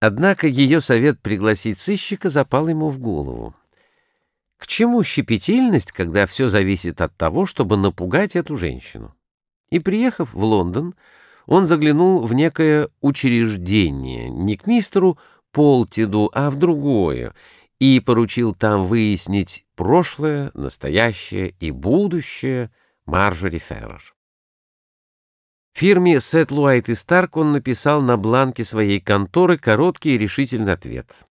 Однако ее совет пригласить сыщика запал ему в голову. К чему щепетильность, когда все зависит от того, чтобы напугать эту женщину? И, приехав в Лондон, он заглянул в некое учреждение, не к мистеру Полтиду, а в другое, и поручил там выяснить прошлое, настоящее и будущее Марджори Феррер. Фирме Сетлуайт и Старк он написал на бланке своей конторы короткий и решительный ответ.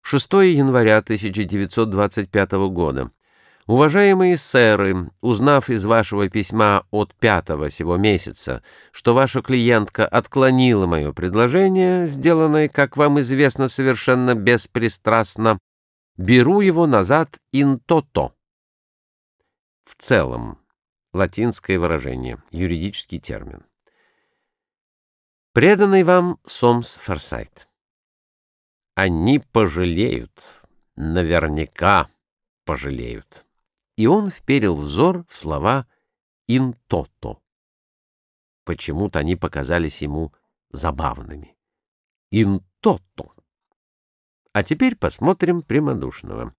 6 января 1925 года. Уважаемые сэры, узнав из вашего письма от 5 сего месяца, что ваша клиентка отклонила мое предложение, сделанное, как вам известно, совершенно беспристрастно, беру его назад in toto. В целом. Латинское выражение, юридический термин. Преданный вам Сомс Форсайт. Они пожалеют, наверняка пожалеют. И он вперил взор в слова «интото». Почему-то они показались ему забавными. «Интото». А теперь посмотрим прямодушного.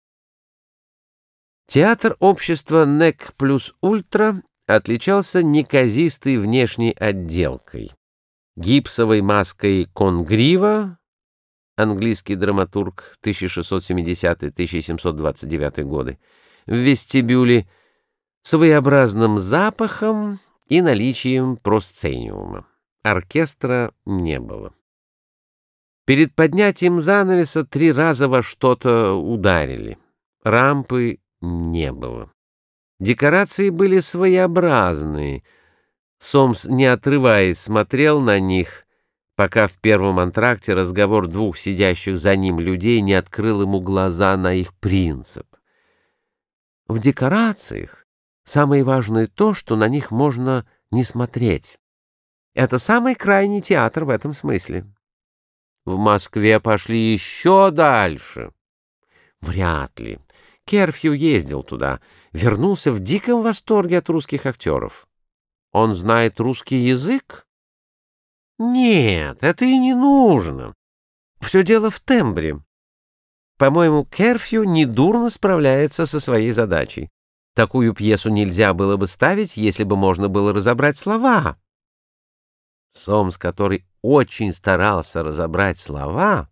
Театр общества НЕК плюс Ультра отличался неказистой внешней отделкой, гипсовой маской Конгрива, английский драматург 1670-1729 годы, в вестибюле, своеобразным запахом и наличием просцениума. Оркестра не было. Перед поднятием занавеса три раза во что-то ударили. Рампы не было. Декорации были своеобразные. Сомс, не отрываясь, смотрел на них, пока в первом антракте разговор двух сидящих за ним людей не открыл ему глаза на их принцип. В декорациях самое важное то, что на них можно не смотреть. Это самый крайний театр в этом смысле. В Москве пошли еще дальше. Вряд ли. Керфью ездил туда, вернулся в диком восторге от русских актеров. Он знает русский язык? Нет, это и не нужно. Все дело в тембре. По-моему, Керфью недурно справляется со своей задачей. Такую пьесу нельзя было бы ставить, если бы можно было разобрать слова. Сомс, который очень старался разобрать слова,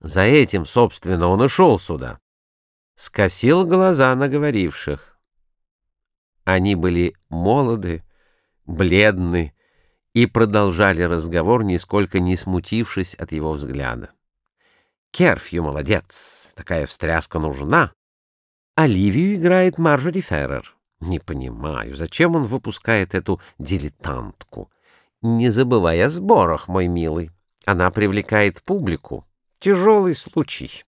за этим, собственно, он и шел сюда скосил глаза на говоривших. Они были молоды, бледны и продолжали разговор, нисколько не смутившись от его взгляда. Керфью молодец, такая встряска нужна. Оливию играет Марджори Феррер. Не понимаю, зачем он выпускает эту дилетантку. Не забывай о сборах, мой милый. Она привлекает публику. Тяжелый случай.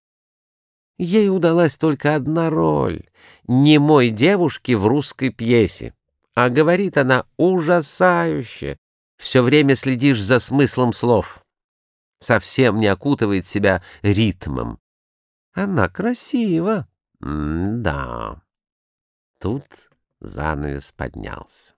Ей удалась только одна роль — не мой девушки в русской пьесе. А говорит она ужасающе. Все время следишь за смыслом слов. Совсем не окутывает себя ритмом. Она красива. М да. Тут занавес поднялся.